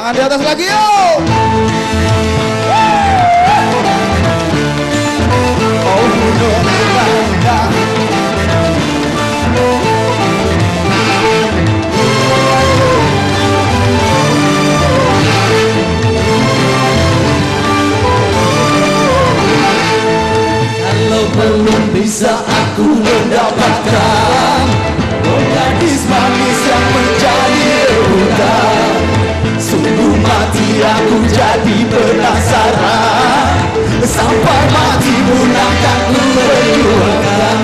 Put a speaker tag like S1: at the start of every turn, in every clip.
S1: Tangan di atas lagi
S2: yo. mati aku jadi penasaran. Sampai mati pun akan ku berjuangkan.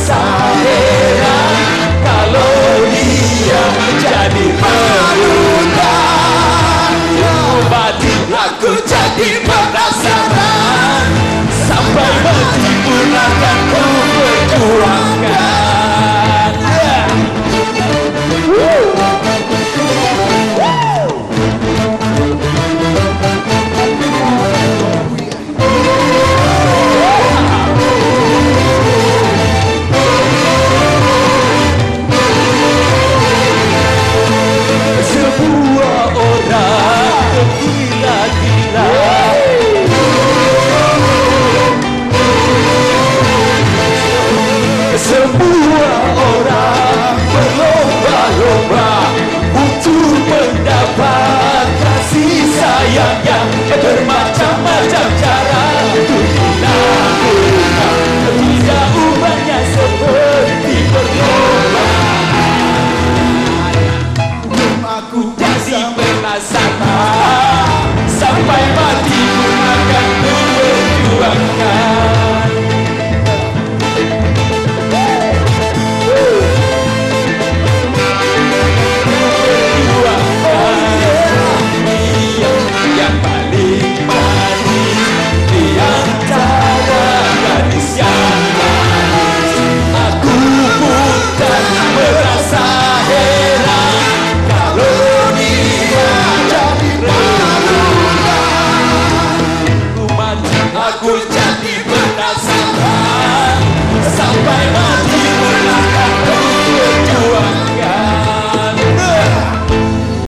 S2: Saheran kalau dia jadi pelukan, kau batin aku jadi penasaran Sampai hati pun akan ku berjuang. casa.